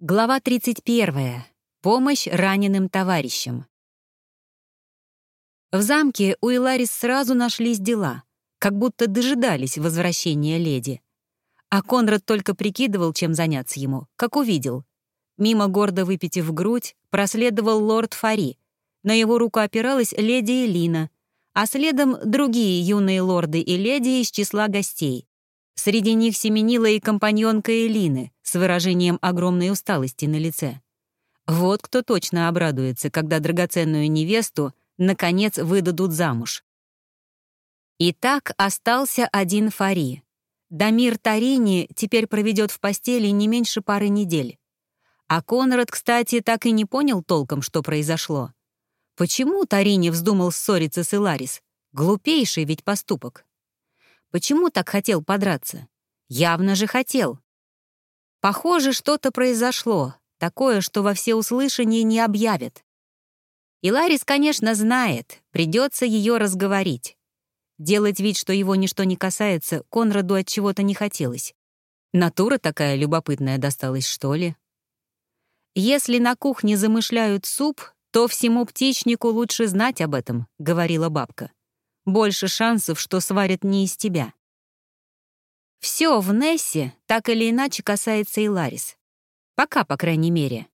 Глава 31. Помощь раненым товарищам. В замке у Иларис сразу нашлись дела, как будто дожидались возвращения леди. А Конрад только прикидывал, чем заняться ему, как увидел. Мимо гордо выпитив грудь, проследовал лорд Фари. На его руку опиралась леди Элина, а следом другие юные лорды и леди из числа гостей. Среди них семенила и компаньонка Элины с выражением огромной усталости на лице. Вот кто точно обрадуется, когда драгоценную невесту наконец выдадут замуж. И так остался один Фари. Дамир Тарини теперь проведет в постели не меньше пары недель. А Конрад, кстати, так и не понял толком, что произошло. Почему Тарини вздумал ссориться с Иларис? Глупейший ведь поступок. Почему так хотел подраться? Явно же хотел. Похоже, что-то произошло, такое, что во всеуслышание не объявят. И Ларис, конечно, знает, придется ее разговорить. Делать вид, что его ничто не касается, Конраду от чего-то не хотелось. Натура такая любопытная досталась, что ли? Если на кухне замышляют суп, то всему птичнику лучше знать об этом, говорила бабка. Больше шансов, что сварят не из тебя. Все в Нессе так или иначе касается и Ларис. Пока, по крайней мере.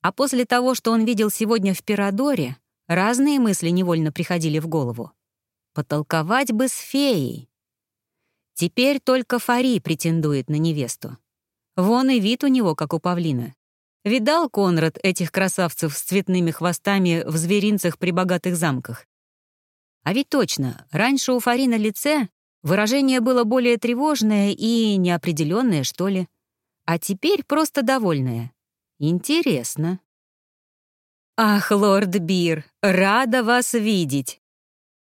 А после того, что он видел сегодня в Пирадоре, разные мысли невольно приходили в голову. Потолковать бы с феей. Теперь только Фари претендует на невесту. Вон и вид у него, как у павлина. Видал Конрад этих красавцев с цветными хвостами в зверинцах при богатых замках? А ведь точно, раньше у Фари на лице выражение было более тревожное и неопределенное, что ли. А теперь просто довольное. Интересно. «Ах, лорд Бир, рада вас видеть!»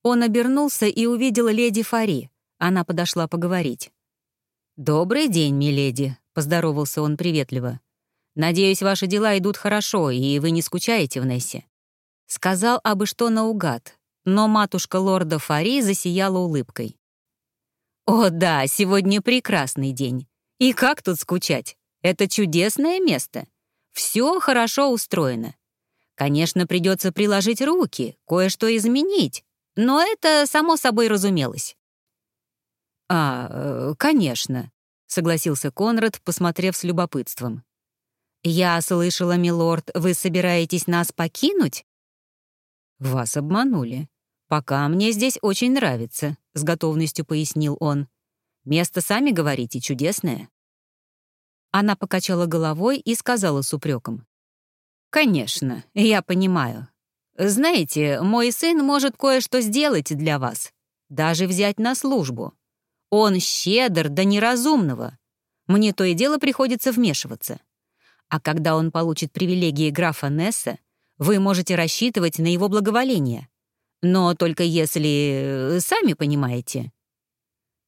Он обернулся и увидел леди Фари. Она подошла поговорить. «Добрый день, миледи», — поздоровался он приветливо. «Надеюсь, ваши дела идут хорошо, и вы не скучаете в Нессе». Сказал абы что наугад, но матушка лорда Фари засияла улыбкой. «О да, сегодня прекрасный день. И как тут скучать? Это чудесное место. Все хорошо устроено. Конечно, придется приложить руки, кое-что изменить, но это само собой разумелось». «А, э, конечно», — согласился Конрад, посмотрев с любопытством. «Я слышала, милорд, вы собираетесь нас покинуть?» «Вас обманули. Пока мне здесь очень нравится», — с готовностью пояснил он. «Место, сами говорите, чудесное». Она покачала головой и сказала с упреком. «Конечно, я понимаю. Знаете, мой сын может кое-что сделать для вас, даже взять на службу. Он щедр до неразумного. Мне то и дело приходится вмешиваться. А когда он получит привилегии графа Несса, вы можете рассчитывать на его благоволение. Но только если... Э, сами понимаете.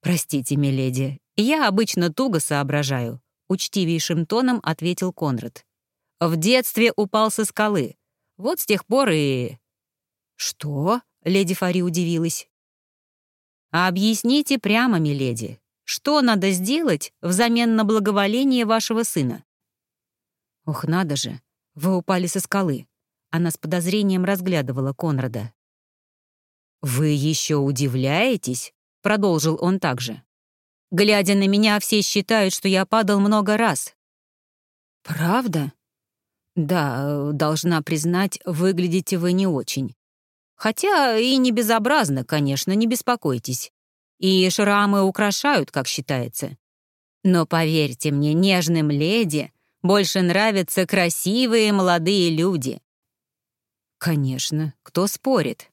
Простите, миледи, я обычно туго соображаю, учтивейшим тоном ответил Конрад. В детстве упал со скалы. Вот с тех пор и... Что? Леди Фари удивилась. «Объясните прямо, миледи, что надо сделать взамен на благоволение вашего сына?» «Ох, надо же, вы упали со скалы». Она с подозрением разглядывала Конрада. «Вы еще удивляетесь?» — продолжил он также. «Глядя на меня, все считают, что я падал много раз». «Правда?» «Да, должна признать, выглядите вы не очень. Хотя и не безобразно, конечно, не беспокойтесь. И шрамы украшают, как считается. Но поверьте мне, нежным леди больше нравятся красивые молодые люди». «Конечно, кто спорит?»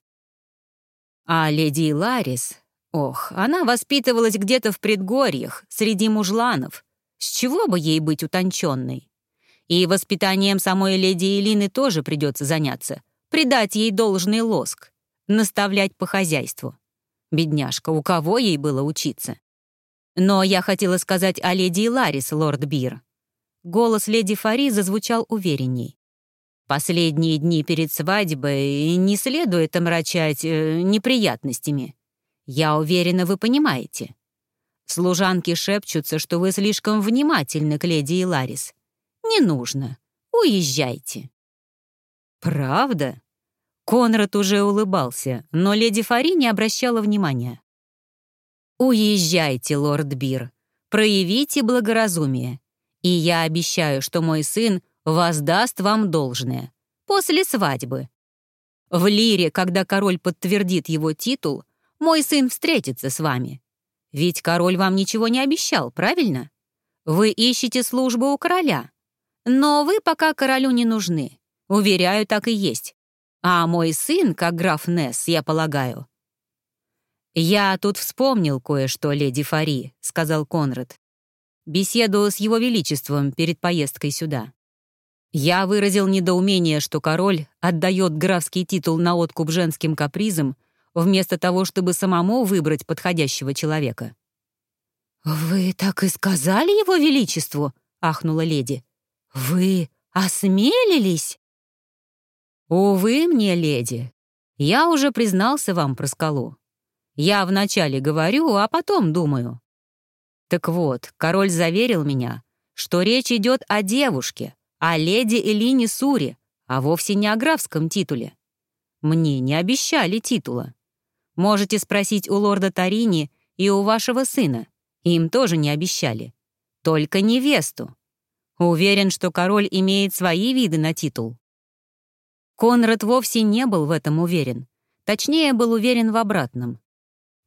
А леди Ларис, ох, она воспитывалась где-то в предгорьях, среди мужланов. С чего бы ей быть утонченной? И воспитанием самой леди Элины тоже придется заняться, придать ей должный лоск, наставлять по хозяйству. Бедняжка, у кого ей было учиться? Но я хотела сказать о леди Ларис, лорд Бир. Голос леди Фари зазвучал уверенней. Последние дни перед свадьбой не следует омрачать э, неприятностями. Я уверена, вы понимаете. Служанки шепчутся, что вы слишком внимательны к леди Иларис. Не нужно. Уезжайте». «Правда?» Конрад уже улыбался, но леди Фари не обращала внимания. «Уезжайте, лорд Бир. Проявите благоразумие. И я обещаю, что мой сын воздаст вам должное. После свадьбы. В Лире, когда король подтвердит его титул, мой сын встретится с вами. Ведь король вам ничего не обещал, правильно? Вы ищете службу у короля. Но вы пока королю не нужны. Уверяю, так и есть. А мой сын, как граф Несс, я полагаю. «Я тут вспомнил кое-что, леди Фари», — сказал Конрад. «Беседу с его величеством перед поездкой сюда. Я выразил недоумение, что король отдает графский титул на откуп женским капризам, вместо того, чтобы самому выбрать подходящего человека. «Вы так и сказали его величеству?» — ахнула леди. «Вы осмелились?» «Увы мне, леди, я уже признался вам про скалу. Я вначале говорю, а потом думаю. Так вот, король заверил меня, что речь идет о девушке, о леди Элине Сури, а вовсе не о графском титуле. Мне не обещали титула. Можете спросить у лорда Тарини и у вашего сына. Им тоже не обещали. Только невесту. Уверен, что король имеет свои виды на титул. Конрад вовсе не был в этом уверен. Точнее, был уверен в обратном.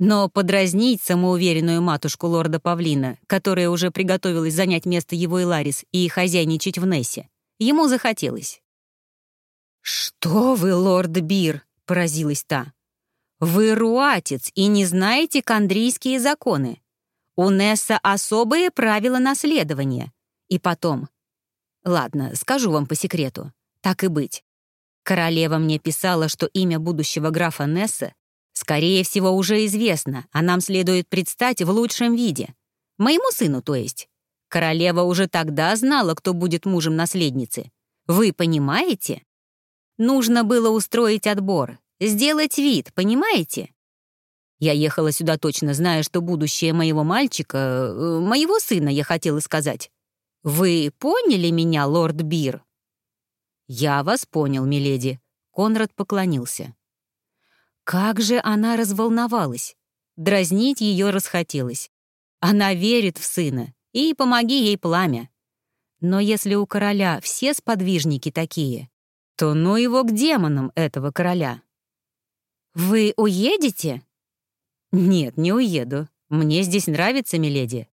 Но подразнить самоуверенную матушку лорда Павлина, которая уже приготовилась занять место его и Ларис и хозяйничать в Нессе, ему захотелось. «Что вы, лорд Бир!» — поразилась та. «Вы руатец и не знаете кандрийские законы. У Несса особые правила наследования. И потом... Ладно, скажу вам по секрету. Так и быть. Королева мне писала, что имя будущего графа Несса Скорее всего, уже известно, а нам следует предстать в лучшем виде. Моему сыну, то есть. Королева уже тогда знала, кто будет мужем наследницы. Вы понимаете? Нужно было устроить отбор, сделать вид, понимаете? Я ехала сюда точно зная, что будущее моего мальчика, э, моего сына, я хотела сказать. Вы поняли меня, лорд Бир? Я вас понял, миледи. Конрад поклонился. Как же она разволновалась! Дразнить ее расхотелось. Она верит в сына, и помоги ей пламя. Но если у короля все сподвижники такие, то ну его к демонам этого короля. «Вы уедете?» «Нет, не уеду. Мне здесь нравится, миледи».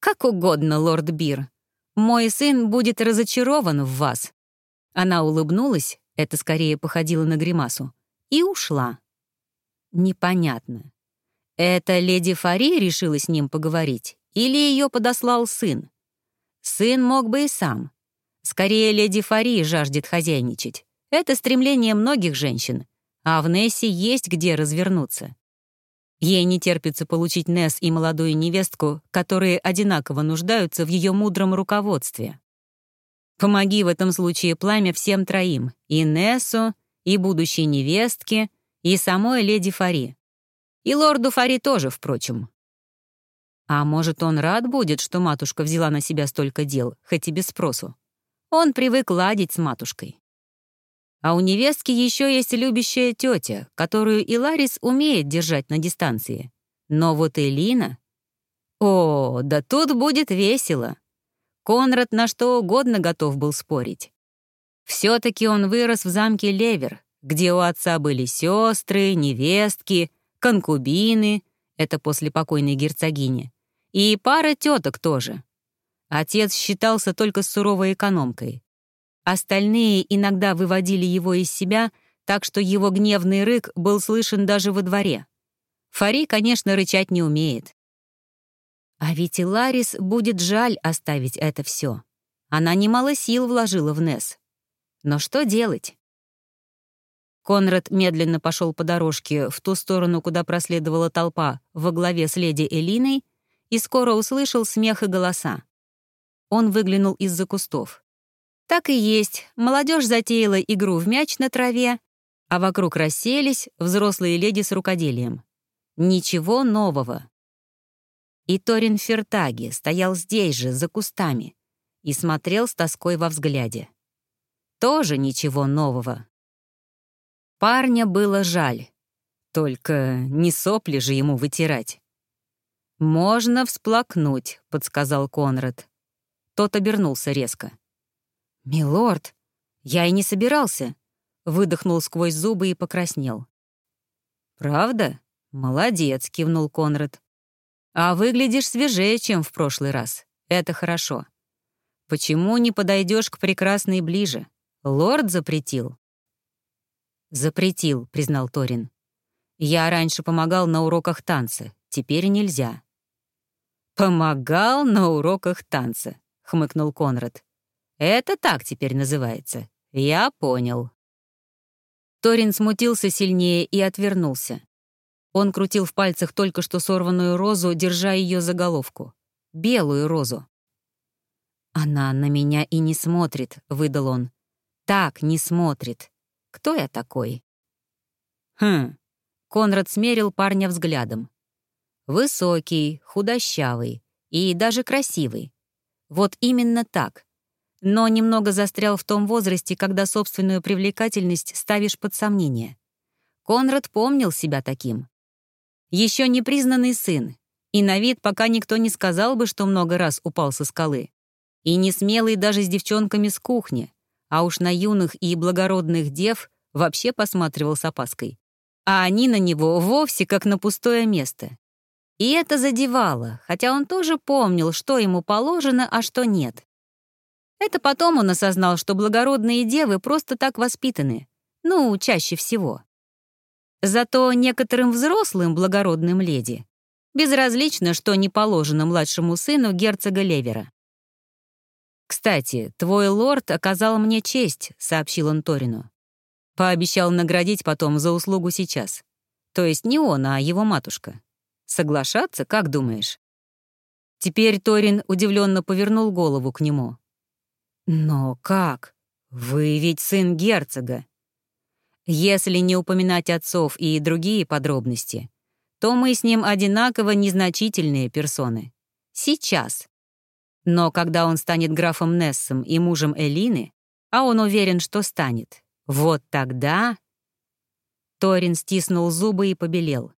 «Как угодно, лорд Бир. Мой сын будет разочарован в вас». Она улыбнулась, это скорее походило на гримасу, и ушла. Непонятно. Это леди Фари решила с ним поговорить или ее подослал сын? Сын мог бы и сам. Скорее, леди Фари жаждет хозяйничать. Это стремление многих женщин, а в Нессе есть где развернуться. Ей не терпится получить Несс и молодую невестку, которые одинаково нуждаются в ее мудром руководстве. Помоги в этом случае пламя всем троим — и Нессу, и будущей невестке, и самой леди Фари. И лорду Фари тоже, впрочем. А может, он рад будет, что матушка взяла на себя столько дел, хоть и без спросу. Он привык ладить с матушкой. А у невестки еще есть любящая тетя, которую и Ларис умеет держать на дистанции. Но вот Элина... О, да тут будет весело. Конрад на что угодно готов был спорить. Все-таки он вырос в замке Левер, где у отца были сестры, невестки, конкубины, это после покойной герцогини, и пара теток тоже. Отец считался только суровой экономкой. Остальные иногда выводили его из себя, так что его гневный рык был слышен даже во дворе. Фари, конечно, рычать не умеет. А ведь и Ларис будет жаль оставить это все. Она немало сил вложила в Нес. Но что делать? Конрад медленно пошел по дорожке в ту сторону, куда проследовала толпа во главе с леди Элиной, и скоро услышал смех и голоса. Он выглянул из-за кустов. Так и есть, молодежь затеяла игру в мяч на траве, а вокруг расселись взрослые леди с рукоделием. Ничего нового. И Торин Фертаги стоял здесь же, за кустами, и смотрел с тоской во взгляде. Тоже ничего нового. Парня было жаль. Только не сопли же ему вытирать. «Можно всплакнуть», — подсказал Конрад. Тот обернулся резко. «Милорд, я и не собирался», — выдохнул сквозь зубы и покраснел. «Правда? Молодец», — кивнул Конрад. «А выглядишь свежее, чем в прошлый раз. Это хорошо. Почему не подойдешь к прекрасной ближе? Лорд запретил». «Запретил», — признал Торин. «Я раньше помогал на уроках танца, теперь нельзя». «Помогал на уроках танца», — хмыкнул Конрад. «Это так теперь называется. Я понял». Торин смутился сильнее и отвернулся. Он крутил в пальцах только что сорванную розу, держа ее за головку. Белую розу. «Она на меня и не смотрит», — выдал он. «Так не смотрит. Кто я такой?» «Хм». Конрад смерил парня взглядом. Высокий, худощавый и даже красивый. Вот именно так. Но немного застрял в том возрасте, когда собственную привлекательность ставишь под сомнение. Конрад помнил себя таким. Еще не признанный сын, и на вид пока никто не сказал бы, что много раз упал со скалы. И не смелый даже с девчонками с кухни, а уж на юных и благородных дев вообще посматривал с опаской. А они на него вовсе как на пустое место. И это задевало, хотя он тоже помнил, что ему положено, а что нет. Это потом он осознал, что благородные девы просто так воспитаны. Ну, чаще всего. Зато некоторым взрослым благородным леди безразлично, что не положено младшему сыну герцога Левера. «Кстати, твой лорд оказал мне честь», — сообщил он Торину. Пообещал наградить потом за услугу сейчас. То есть не он, а его матушка. Соглашаться, как думаешь?» Теперь Торин удивленно повернул голову к нему. «Но как? Вы ведь сын герцога. Если не упоминать отцов и другие подробности, то мы с ним одинаково незначительные персоны. Сейчас. Но когда он станет графом Нессом и мужем Элины, а он уверен, что станет, вот тогда... Торин стиснул зубы и побелел.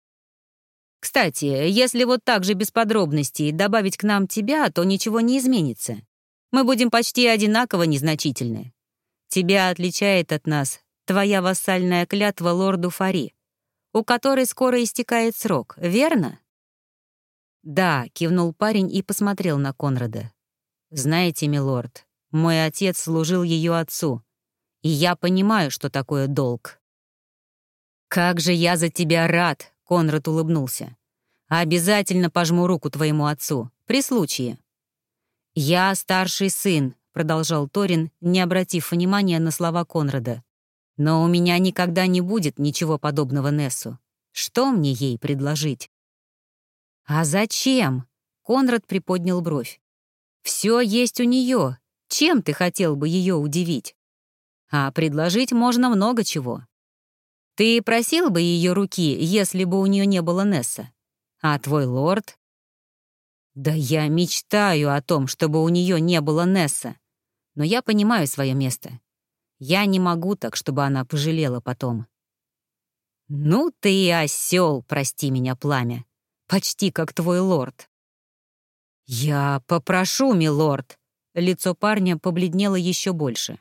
«Кстати, если вот так же без подробностей добавить к нам тебя, то ничего не изменится. Мы будем почти одинаково незначительны. Тебя отличает от нас твоя вассальная клятва лорду Фари, у которой скоро истекает срок, верно?» «Да», — кивнул парень и посмотрел на Конрада. «Знаете, милорд, мой отец служил ее отцу, и я понимаю, что такое долг». «Как же я за тебя рад!» — Конрад улыбнулся. «Обязательно пожму руку твоему отцу, при случае». «Я старший сын», — продолжал Торин, не обратив внимания на слова Конрада. Но у меня никогда не будет ничего подобного Нессу. Что мне ей предложить? А зачем? Конрад приподнял бровь. Все есть у нее. Чем ты хотел бы ее удивить? А предложить можно много чего. Ты просил бы ее руки, если бы у нее не было Несса? А твой лорд? Да я мечтаю о том, чтобы у нее не было Несса. Но я понимаю свое место. Я не могу так, чтобы она пожалела потом. «Ну ты и осел, прости меня, пламя. Почти как твой лорд». «Я попрошу, милорд». Лицо парня побледнело еще больше.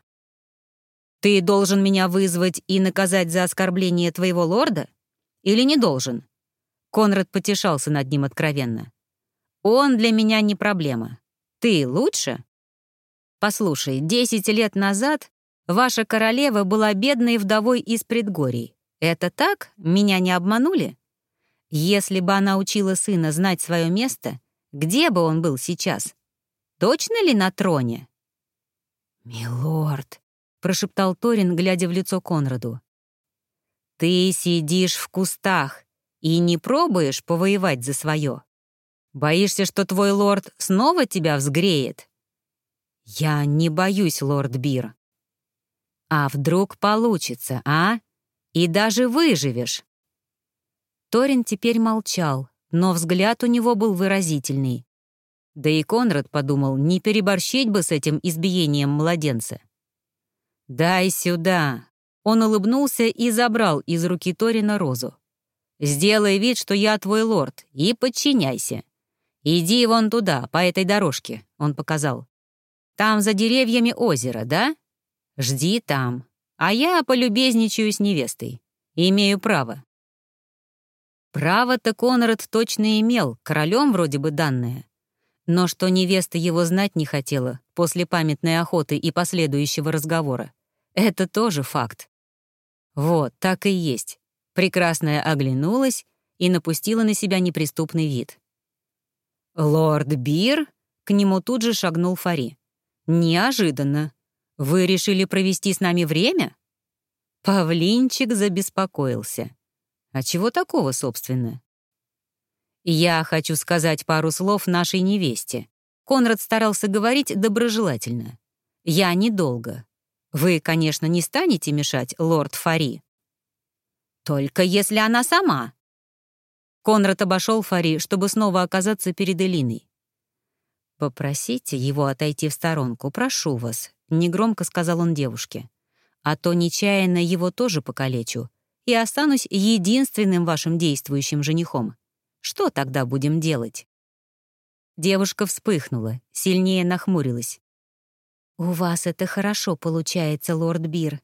«Ты должен меня вызвать и наказать за оскорбление твоего лорда? Или не должен?» Конрад потешался над ним откровенно. «Он для меня не проблема. Ты лучше?» «Послушай, десять лет назад Ваша королева была бедной вдовой из предгорий. Это так? Меня не обманули? Если бы она учила сына знать свое место, где бы он был сейчас? Точно ли на троне? «Милорд», — прошептал Торин, глядя в лицо Конраду. «Ты сидишь в кустах и не пробуешь повоевать за свое. Боишься, что твой лорд снова тебя взгреет?» «Я не боюсь, лорд Бир», а вдруг получится, а? И даже выживешь. Торин теперь молчал, но взгляд у него был выразительный. Да и Конрад подумал, не переборщить бы с этим избиением младенца. «Дай сюда!» Он улыбнулся и забрал из руки Торина розу. «Сделай вид, что я твой лорд, и подчиняйся. Иди вон туда, по этой дорожке», — он показал. «Там за деревьями озеро, да? Жди там, а я полюбезничаю с невестой. Имею право». Право-то Конрад точно имел, королем вроде бы данное. Но что невеста его знать не хотела после памятной охоты и последующего разговора, это тоже факт. Вот, так и есть. Прекрасная оглянулась и напустила на себя неприступный вид. «Лорд Бир?» — к нему тут же шагнул Фари. «Неожиданно. Вы решили провести с нами время?» Павлинчик забеспокоился. «А чего такого, собственно?» «Я хочу сказать пару слов нашей невесте». Конрад старался говорить доброжелательно. «Я недолго. Вы, конечно, не станете мешать, лорд Фари?» «Только если она сама». Конрад обошел Фари, чтобы снова оказаться перед Элиной. «Попросите его отойти в сторонку, прошу вас», — негромко сказал он девушке. «А то нечаянно его тоже покалечу и останусь единственным вашим действующим женихом. Что тогда будем делать?» Девушка вспыхнула, сильнее нахмурилась. «У вас это хорошо получается, лорд Бир.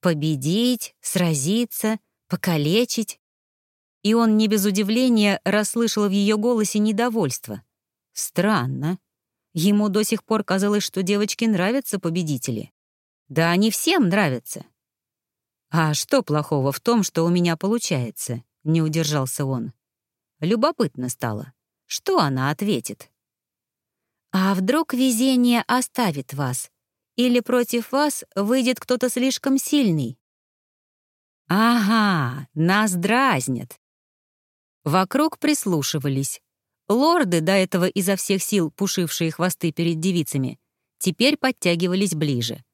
Победить, сразиться, покалечить». И он не без удивления расслышал в ее голосе недовольство. Странно. Ему до сих пор казалось, что девочке нравятся победители. Да они всем нравятся. «А что плохого в том, что у меня получается?» — не удержался он. Любопытно стало. Что она ответит? А вдруг везение оставит вас? Или против вас выйдет кто-то слишком сильный? Ага, нас дразнят. Вокруг прислушивались. Лорды, до этого изо всех сил пушившие хвосты перед девицами, теперь подтягивались ближе.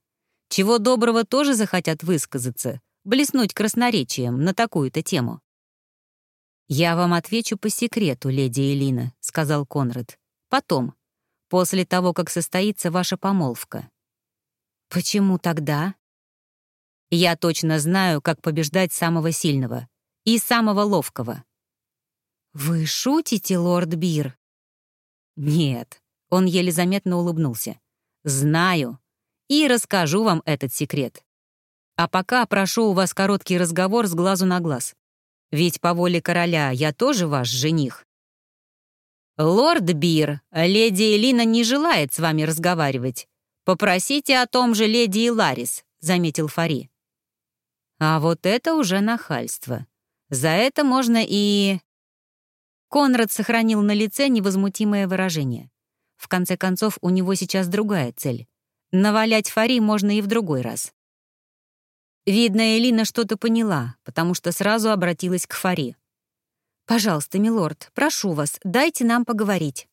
Чего доброго тоже захотят высказаться, блеснуть красноречием на такую-то тему. «Я вам отвечу по секрету, леди Элина», — сказал Конрад. «Потом, после того, как состоится ваша помолвка». «Почему тогда?» «Я точно знаю, как побеждать самого сильного и самого ловкого». «Вы шутите, лорд Бир?» «Нет», — он еле заметно улыбнулся. «Знаю. И расскажу вам этот секрет. А пока прошу у вас короткий разговор с глазу на глаз. Ведь по воле короля я тоже ваш жених. Лорд Бир, леди Элина не желает с вами разговаривать. Попросите о том же леди Иларис, заметил Фари. А вот это уже нахальство. За это можно и... Конрад сохранил на лице невозмутимое выражение. В конце концов, у него сейчас другая цель. Навалять Фари можно и в другой раз. Видно, Элина что-то поняла, потому что сразу обратилась к Фари. «Пожалуйста, милорд, прошу вас, дайте нам поговорить».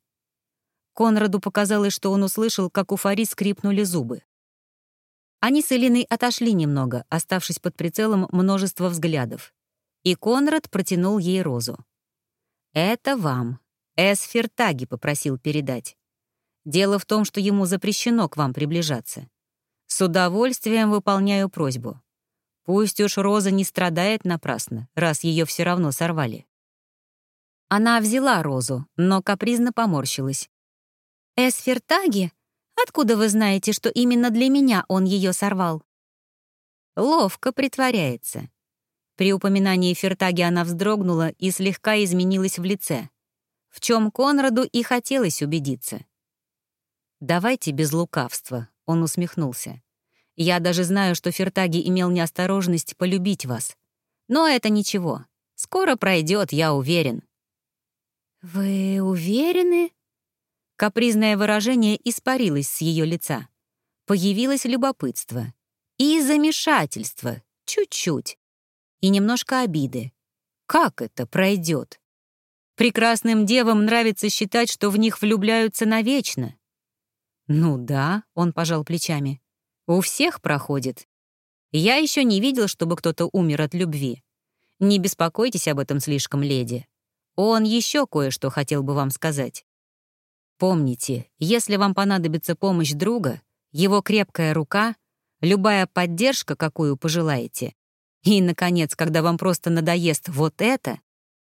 Конраду показалось, что он услышал, как у Фари скрипнули зубы. Они с Элиной отошли немного, оставшись под прицелом множества взглядов. И Конрад протянул ей розу. «Это вам. Эсфертаги попросил передать. Дело в том, что ему запрещено к вам приближаться. С удовольствием выполняю просьбу. Пусть уж Роза не страдает напрасно, раз ее все равно сорвали. Она взяла Розу, но капризно поморщилась. «Эсфертаги? Откуда вы знаете, что именно для меня он ее сорвал?» Ловко притворяется. При упоминании Фертаги она вздрогнула и слегка изменилась в лице, в чем Конраду и хотелось убедиться. «Давайте без лукавства», — он усмехнулся. Я даже знаю, что Фертаги имел неосторожность полюбить вас. Но это ничего. Скоро пройдет, я уверен». «Вы уверены?» Капризное выражение испарилось с ее лица. Появилось любопытство. И замешательство. Чуть-чуть. И немножко обиды. Как это пройдет? Прекрасным девам нравится считать, что в них влюбляются навечно. «Ну да», — он пожал плечами. У всех проходит. Я еще не видел, чтобы кто-то умер от любви. Не беспокойтесь об этом слишком, леди. Он еще кое-что хотел бы вам сказать. Помните, если вам понадобится помощь друга, его крепкая рука, любая поддержка, какую пожелаете, и, наконец, когда вам просто надоест вот это,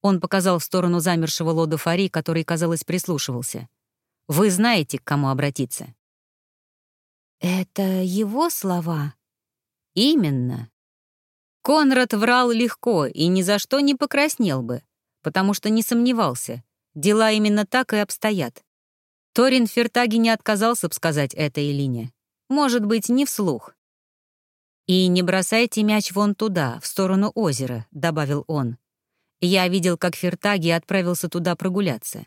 он показал в сторону замершего лода Фари, который, казалось, прислушивался. Вы знаете, к кому обратиться. Это его слова? Именно. Конрад врал легко и ни за что не покраснел бы, потому что не сомневался. Дела именно так и обстоят. Торин Фертаги не отказался бы сказать это Элине. Может быть, не вслух. «И не бросайте мяч вон туда, в сторону озера», — добавил он. «Я видел, как Фертаги отправился туда прогуляться.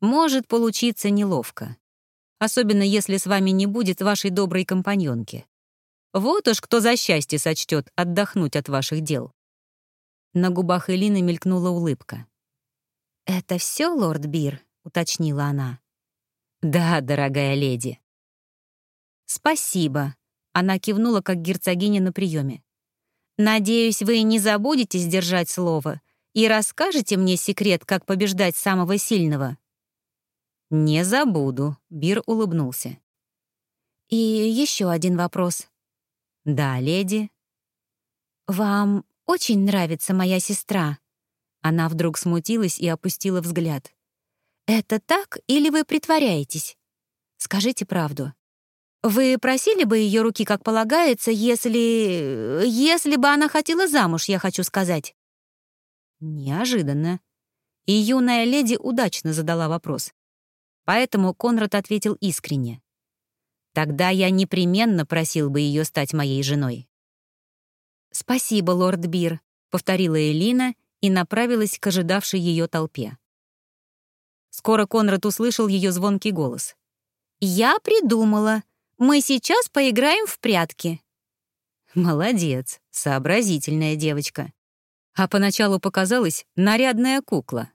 Может получиться неловко. Особенно если с вами не будет вашей доброй компаньонки. Вот уж кто за счастье сочтет отдохнуть от ваших дел». На губах Элины мелькнула улыбка. «Это все, лорд Бир?» — уточнила она. «Да, дорогая леди». «Спасибо», — она кивнула, как герцогиня на приеме. «Надеюсь, вы не забудете сдержать слово и расскажете мне секрет, как побеждать самого сильного». «Не забуду», — Бир улыбнулся. «И еще один вопрос». «Да, леди». «Вам очень нравится моя сестра?» Она вдруг смутилась и опустила взгляд. «Это так или вы притворяетесь? Скажите правду. Вы просили бы ее руки, как полагается, если... если бы она хотела замуж, я хочу сказать?» Неожиданно. И юная леди удачно задала вопрос. Поэтому Конрад ответил искренне. «Тогда я непременно просил бы ее стать моей женой». «Спасибо, лорд Бир», — повторила Элина и направилась к ожидавшей ее толпе. Скоро Конрад услышал ее звонкий голос. «Я придумала. Мы сейчас поиграем в прятки». Молодец, сообразительная девочка. А поначалу показалась нарядная кукла.